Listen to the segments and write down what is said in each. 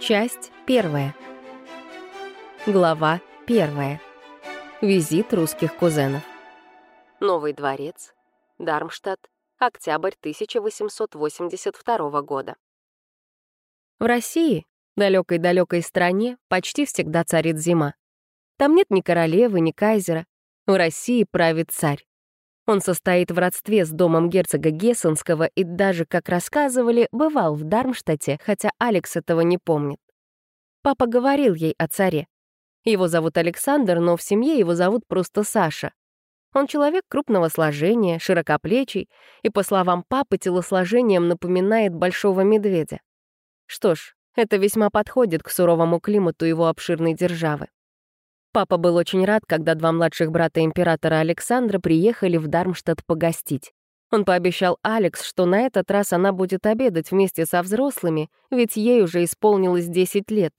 Часть первая. Глава первая. Визит русских кузенов. Новый дворец. Дармштадт. Октябрь 1882 года. В России, далекой-далекой стране, почти всегда царит зима. Там нет ни королевы, ни кайзера. В России правит царь. Он состоит в родстве с домом герцога Гессенского и даже, как рассказывали, бывал в Дармштадте, хотя Алекс этого не помнит. Папа говорил ей о царе. Его зовут Александр, но в семье его зовут просто Саша. Он человек крупного сложения, широкоплечий, и, по словам папы, телосложением напоминает большого медведя. Что ж, это весьма подходит к суровому климату его обширной державы. Папа был очень рад, когда два младших брата императора Александра приехали в Дармштадт погостить. Он пообещал Алекс, что на этот раз она будет обедать вместе со взрослыми, ведь ей уже исполнилось 10 лет.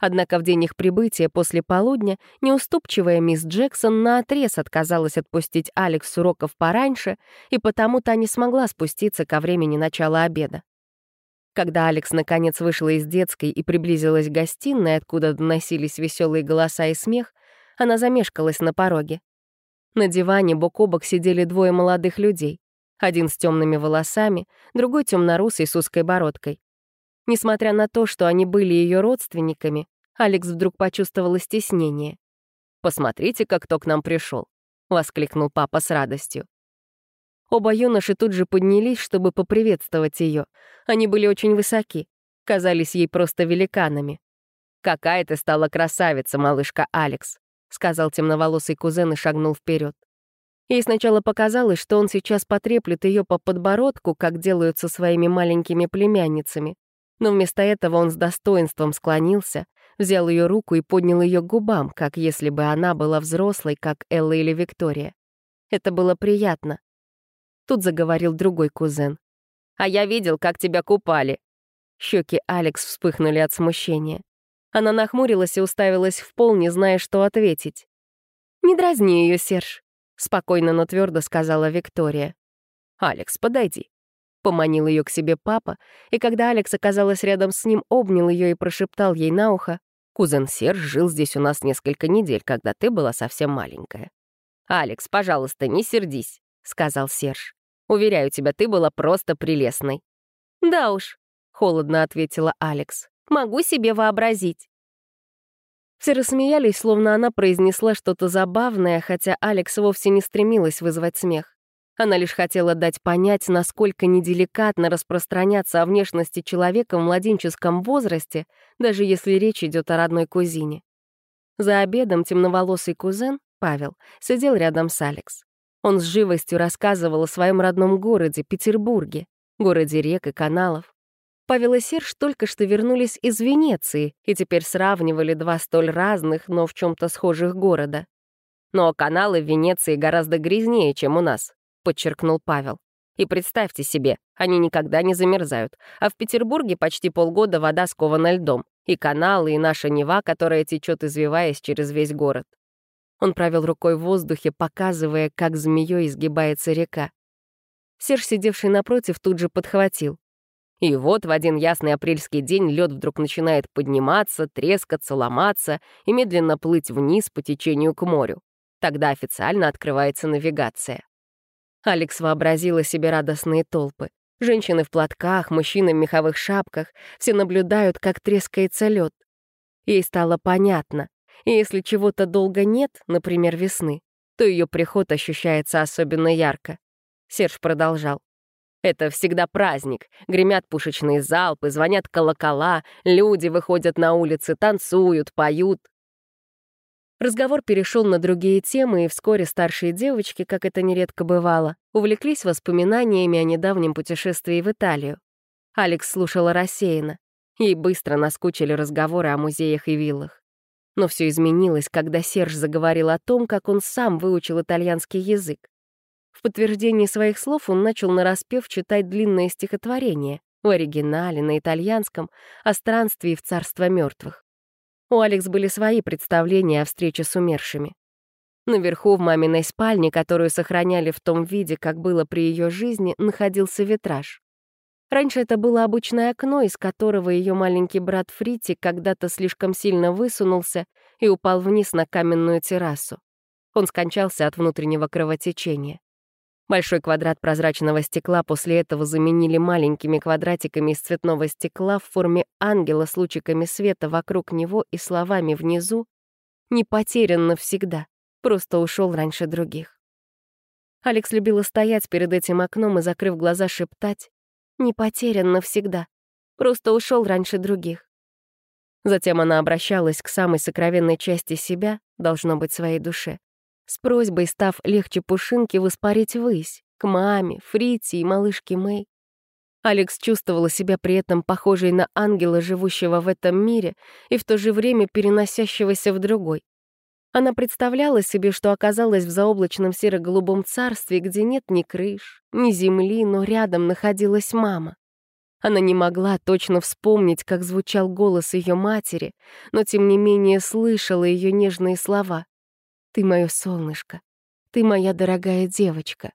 Однако в день их прибытия после полудня неуступчивая мисс Джексон наотрез отказалась отпустить Алекс с уроков пораньше, и потому та не смогла спуститься ко времени начала обеда. Когда Алекс наконец вышла из детской и приблизилась к гостиной, откуда доносились веселые голоса и смех, она замешкалась на пороге. На диване бок о бок сидели двое молодых людей. Один с темными волосами, другой темнорусый с узкой бородкой. Несмотря на то, что они были ее родственниками, Алекс вдруг почувствовала стеснение. «Посмотрите, как кто к нам пришел, воскликнул папа с радостью. Оба юноши тут же поднялись, чтобы поприветствовать ее. Они были очень высоки, казались ей просто великанами. «Какая ты стала красавица, малышка Алекс», — сказал темноволосый кузен и шагнул вперед. Ей сначала показалось, что он сейчас потреплет ее по подбородку, как делают со своими маленькими племянницами. Но вместо этого он с достоинством склонился, взял ее руку и поднял ее к губам, как если бы она была взрослой, как Элла или Виктория. Это было приятно. Тут заговорил другой кузен. «А я видел, как тебя купали». Щеки Алекс вспыхнули от смущения. Она нахмурилась и уставилась в пол, не зная, что ответить. «Не дразни ее, Серж», — спокойно, но твердо сказала Виктория. «Алекс, подойди», — поманил ее к себе папа, и когда Алекс оказалась рядом с ним, обнял ее и прошептал ей на ухо, «Кузен Серж жил здесь у нас несколько недель, когда ты была совсем маленькая». «Алекс, пожалуйста, не сердись», — сказал Серж. Уверяю тебя, ты была просто прелестной». «Да уж», — холодно ответила Алекс. «Могу себе вообразить». Все рассмеялись, словно она произнесла что-то забавное, хотя Алекс вовсе не стремилась вызвать смех. Она лишь хотела дать понять, насколько неделикатно распространяться о внешности человека в младенческом возрасте, даже если речь идет о родной кузине. За обедом темноволосый кузен, Павел, сидел рядом с Алекс. Он с живостью рассказывал о своем родном городе, Петербурге, городе рек и каналов. Павел и Серж только что вернулись из Венеции и теперь сравнивали два столь разных, но в чем то схожих города. «Но каналы в Венеции гораздо грязнее, чем у нас», — подчеркнул Павел. «И представьте себе, они никогда не замерзают, а в Петербурге почти полгода вода скована льдом, и каналы, и наша Нева, которая течет, извиваясь через весь город. Он провел рукой в воздухе, показывая, как змеей изгибается река. Серж, сидевший напротив, тут же подхватил. И вот в один ясный апрельский день лед вдруг начинает подниматься, трескаться, ломаться и медленно плыть вниз по течению к морю. Тогда официально открывается навигация. Алекс вообразила себе радостные толпы. Женщины в платках, мужчины в меховых шапках. Все наблюдают, как трескается лед. Ей стало понятно. И если чего-то долго нет, например, весны, то ее приход ощущается особенно ярко. Серж продолжал. Это всегда праздник. Гремят пушечные залпы, звонят колокола, люди выходят на улицы, танцуют, поют. Разговор перешел на другие темы, и вскоре старшие девочки, как это нередко бывало, увлеклись воспоминаниями о недавнем путешествии в Италию. Алекс слушала рассеянно. Ей быстро наскучили разговоры о музеях и виллах. Но все изменилось, когда Серж заговорил о том, как он сам выучил итальянский язык. В подтверждении своих слов он начал нараспев читать длинное стихотворение в оригинале, на итальянском, о странстве в царство мертвых. У Алекс были свои представления о встрече с умершими. Наверху в маминой спальне, которую сохраняли в том виде, как было при ее жизни, находился витраж. Раньше это было обычное окно, из которого ее маленький брат Фрити когда-то слишком сильно высунулся и упал вниз на каменную террасу. Он скончался от внутреннего кровотечения. Большой квадрат прозрачного стекла после этого заменили маленькими квадратиками из цветного стекла в форме ангела с лучиками света вокруг него и словами внизу «Не потерян навсегда, просто ушел раньше других». Алекс любила стоять перед этим окном и, закрыв глаза, шептать «Не потерян навсегда, просто ушел раньше других». Затем она обращалась к самой сокровенной части себя, должно быть, своей душе, с просьбой, став легче пушинки, воспарить ввысь, к маме, Фрите и малышке Мэй. Алекс чувствовала себя при этом похожей на ангела, живущего в этом мире и в то же время переносящегося в другой. Она представляла себе, что оказалась в заоблачном серо-голубом царстве, где нет ни крыш, ни земли, но рядом находилась мама. Она не могла точно вспомнить, как звучал голос ее матери, но тем не менее слышала ее нежные слова. Ты мое солнышко. Ты моя дорогая девочка.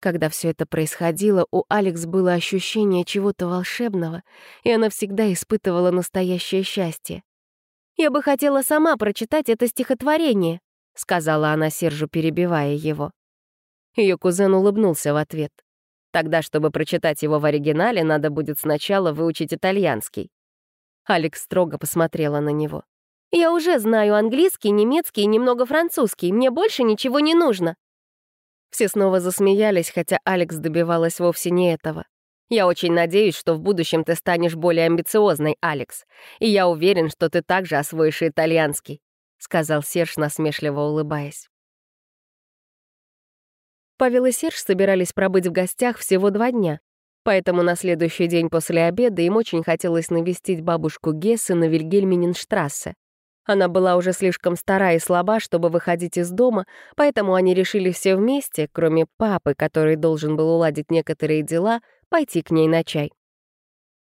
Когда все это происходило, у Алекс было ощущение чего-то волшебного, и она всегда испытывала настоящее счастье. «Я бы хотела сама прочитать это стихотворение», — сказала она Сержу, перебивая его. Ее кузен улыбнулся в ответ. «Тогда, чтобы прочитать его в оригинале, надо будет сначала выучить итальянский». Алекс строго посмотрела на него. Я уже знаю английский, немецкий и немного французский. Мне больше ничего не нужно». Все снова засмеялись, хотя Алекс добивалась вовсе не этого. «Я очень надеюсь, что в будущем ты станешь более амбициозной, Алекс. И я уверен, что ты также освоишь итальянский», — сказал Серж, насмешливо улыбаясь. Павел и Серж собирались пробыть в гостях всего два дня, поэтому на следующий день после обеда им очень хотелось навестить бабушку Гессы на Вильгельминенштрассе. Она была уже слишком стара и слаба, чтобы выходить из дома, поэтому они решили все вместе, кроме папы, который должен был уладить некоторые дела, пойти к ней на чай.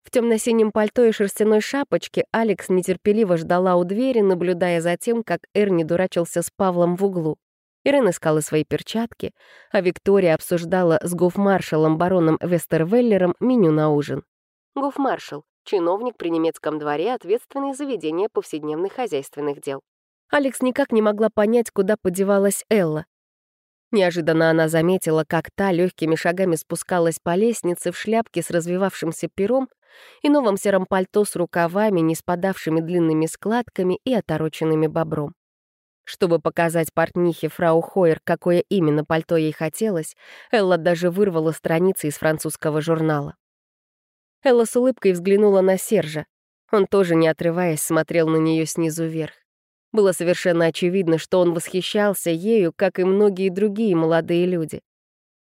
В темно-синем пальто и шерстяной шапочке Алекс нетерпеливо ждала у двери, наблюдая за тем, как Эрни дурачился с Павлом в углу. Ирен искала свои перчатки, а Виктория обсуждала с гофмаршалом бароном Вестервеллером меню на ужин. Гофмаршал чиновник при немецком дворе, ответственный за ведение повседневных хозяйственных дел. Алекс никак не могла понять, куда подевалась Элла. Неожиданно она заметила, как та легкими шагами спускалась по лестнице в шляпке с развивавшимся пером и новом сером пальто с рукавами, не спадавшими длинными складками и отороченными бобром. Чтобы показать портнихе фрау Хойер, какое именно пальто ей хотелось, Элла даже вырвала страницы из французского журнала. Элла с улыбкой взглянула на Сержа. Он тоже, не отрываясь, смотрел на нее снизу вверх. Было совершенно очевидно, что он восхищался ею, как и многие другие молодые люди.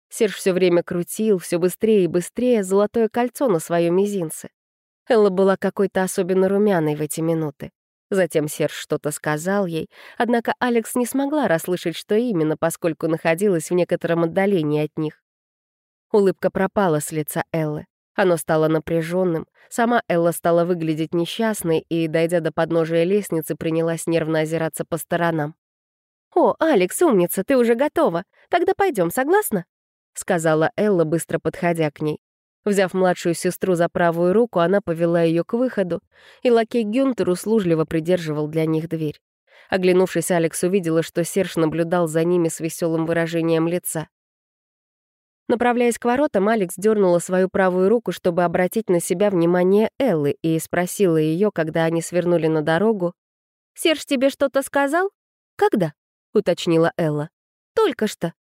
Серж все время крутил, все быстрее и быстрее, золотое кольцо на своем мизинце. Элла была какой-то особенно румяной в эти минуты. Затем Серж что-то сказал ей, однако Алекс не смогла расслышать, что именно, поскольку находилась в некотором отдалении от них. Улыбка пропала с лица Эллы. Оно стало напряженным. Сама Элла стала выглядеть несчастной и, дойдя до подножия лестницы, принялась нервно озираться по сторонам. «О, Алекс, умница, ты уже готова. Тогда пойдем, согласна?» — сказала Элла, быстро подходя к ней. Взяв младшую сестру за правую руку, она повела ее к выходу, и лакей Гюнтер услужливо придерживал для них дверь. Оглянувшись, Алекс увидела, что Серж наблюдал за ними с веселым выражением лица. Направляясь к воротам, Алекс дернула свою правую руку, чтобы обратить на себя внимание Эллы, и спросила ее, когда они свернули на дорогу. «Серж тебе что-то сказал?» «Когда?» — уточнила Элла. «Только что».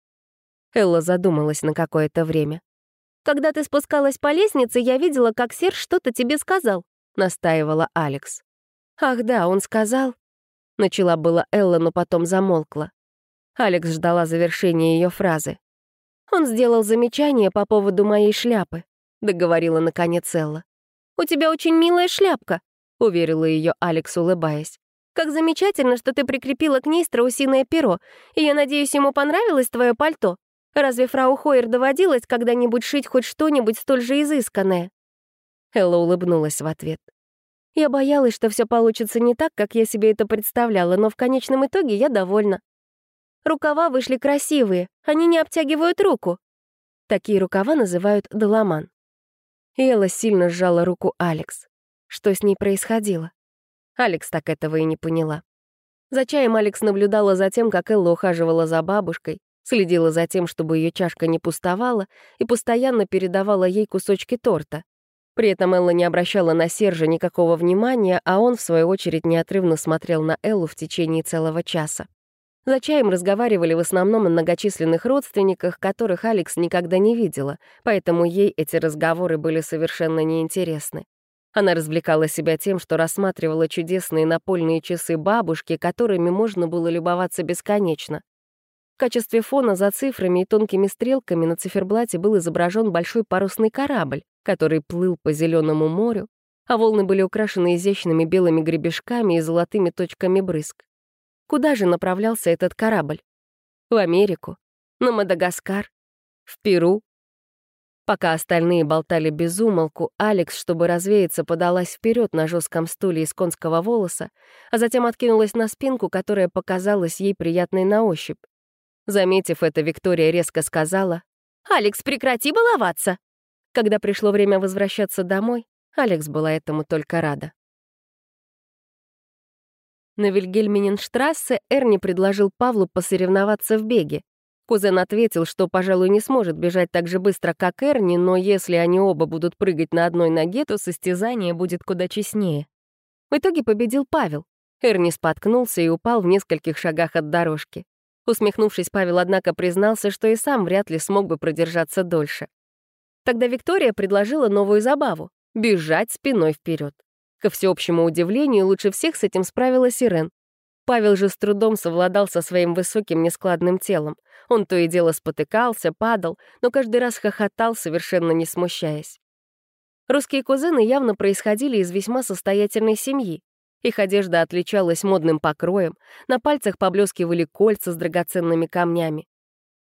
Элла задумалась на какое-то время. «Когда ты спускалась по лестнице, я видела, как Серж что-то тебе сказал», — настаивала Алекс. «Ах да, он сказал...» Начала была Элла, но потом замолкла. Алекс ждала завершения ее фразы. Он сделал замечание по поводу моей шляпы», — договорила наконец Элла. «У тебя очень милая шляпка», — уверила ее Алекс, улыбаясь. «Как замечательно, что ты прикрепила к ней страусиное перо, и я надеюсь, ему понравилось твое пальто. Разве фрау Хойер доводилось когда-нибудь шить хоть что-нибудь столь же изысканное?» Элла улыбнулась в ответ. «Я боялась, что все получится не так, как я себе это представляла, но в конечном итоге я довольна. Рукава вышли красивые, они не обтягивают руку. Такие рукава называют доломан. Элла сильно сжала руку Алекс. Что с ней происходило? Алекс так этого и не поняла. За чаем Алекс наблюдала за тем, как Элла ухаживала за бабушкой, следила за тем, чтобы ее чашка не пустовала, и постоянно передавала ей кусочки торта. При этом Элла не обращала на Сержа никакого внимания, а он, в свою очередь, неотрывно смотрел на Эллу в течение целого часа. За чаем разговаривали в основном о многочисленных родственниках, которых Алекс никогда не видела, поэтому ей эти разговоры были совершенно неинтересны. Она развлекала себя тем, что рассматривала чудесные напольные часы бабушки, которыми можно было любоваться бесконечно. В качестве фона за цифрами и тонкими стрелками на циферблате был изображен большой парусный корабль, который плыл по зеленому морю, а волны были украшены изящными белыми гребешками и золотыми точками брызг. Куда же направлялся этот корабль? В Америку? На Мадагаскар? В Перу? Пока остальные болтали без умолку, Алекс, чтобы развеяться, подалась вперед на жестком стуле из конского волоса, а затем откинулась на спинку, которая показалась ей приятной на ощупь. Заметив это, Виктория резко сказала, «Алекс, прекрати баловаться!» Когда пришло время возвращаться домой, Алекс была этому только рада. На Вильгельминенштрассе Эрни предложил Павлу посоревноваться в беге. Кузен ответил, что, пожалуй, не сможет бежать так же быстро, как Эрни, но если они оба будут прыгать на одной ноге, то состязание будет куда честнее. В итоге победил Павел. Эрни споткнулся и упал в нескольких шагах от дорожки. Усмехнувшись, Павел, однако, признался, что и сам вряд ли смог бы продержаться дольше. Тогда Виктория предложила новую забаву — бежать спиной вперед. Ко всеобщему удивлению, лучше всех с этим справилась Ирен. Павел же с трудом совладал со своим высоким нескладным телом. Он то и дело спотыкался, падал, но каждый раз хохотал, совершенно не смущаясь. Русские кузены явно происходили из весьма состоятельной семьи. Их одежда отличалась модным покроем, на пальцах поблескивали кольца с драгоценными камнями.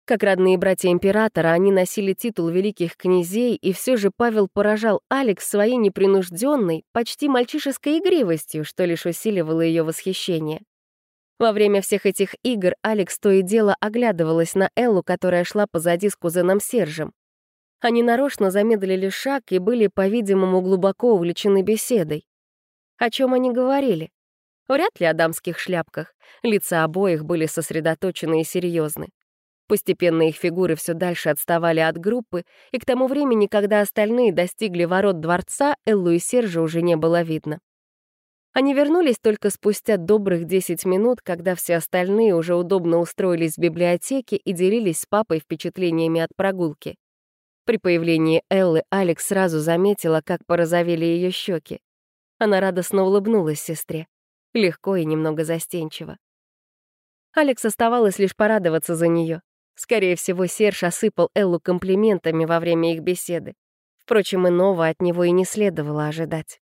Как родные братья императора, они носили титул великих князей, и все же Павел поражал Алекс своей непринужденной, почти мальчишеской игривостью, что лишь усиливало ее восхищение. Во время всех этих игр Алекс то и дело оглядывалась на Эллу, которая шла позади с кузеном Сержем. Они нарочно замедлили шаг и были, по-видимому, глубоко увлечены беседой. О чем они говорили? Вряд ли о дамских шляпках. Лица обоих были сосредоточены и серьезны. Постепенно их фигуры все дальше отставали от группы, и к тому времени, когда остальные достигли ворот дворца, Эллу и Сержа уже не было видно. Они вернулись только спустя добрых 10 минут, когда все остальные уже удобно устроились в библиотеке и делились с папой впечатлениями от прогулки. При появлении Эллы Алекс сразу заметила, как порозовели ее щеки. Она радостно улыбнулась сестре. Легко и немного застенчиво. Алекс оставалось лишь порадоваться за нее. Скорее всего, Серж осыпал Эллу комплиментами во время их беседы. Впрочем, иного от него и не следовало ожидать.